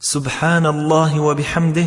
سبحان الله وبحمده